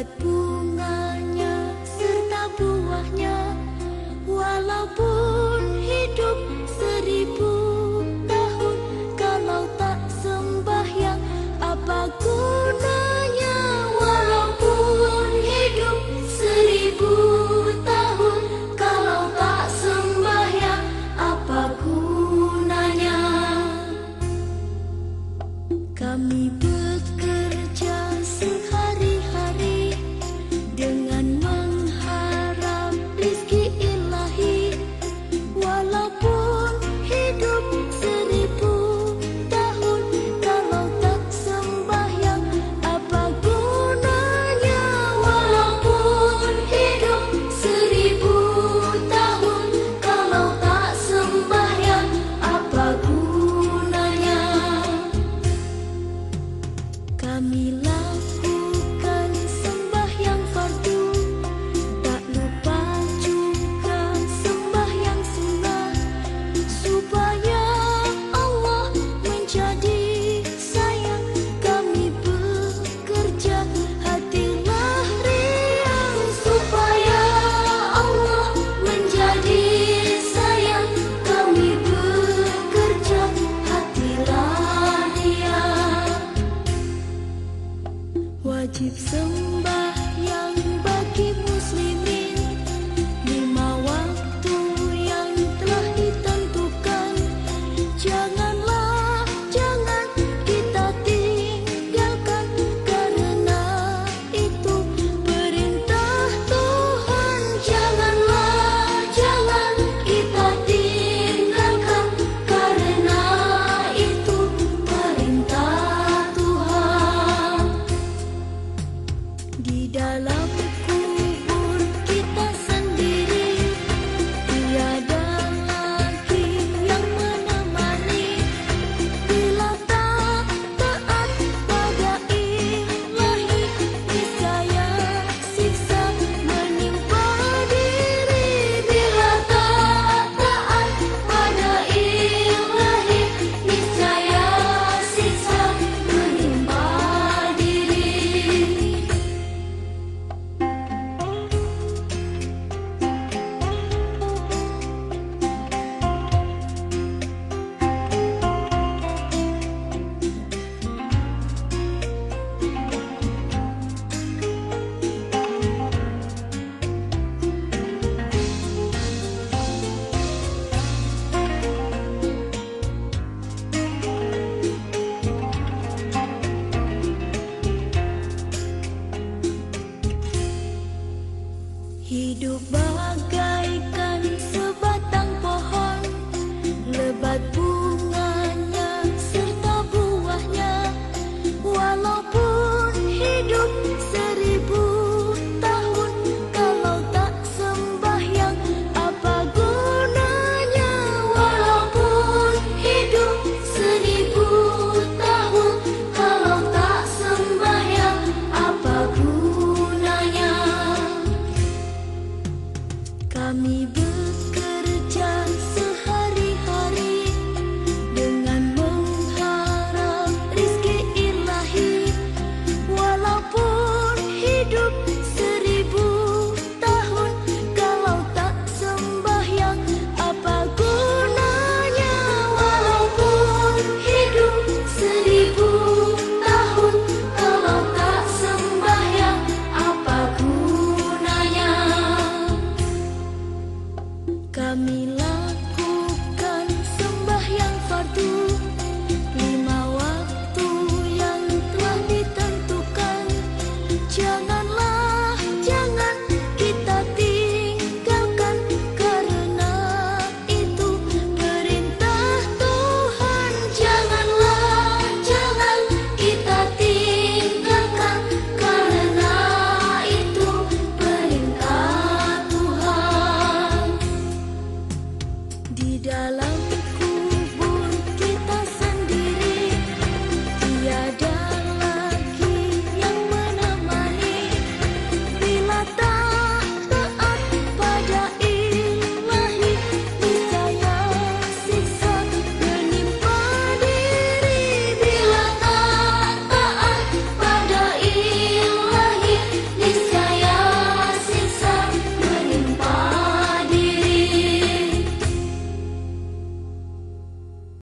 buatku 你来 Wajib sembahyang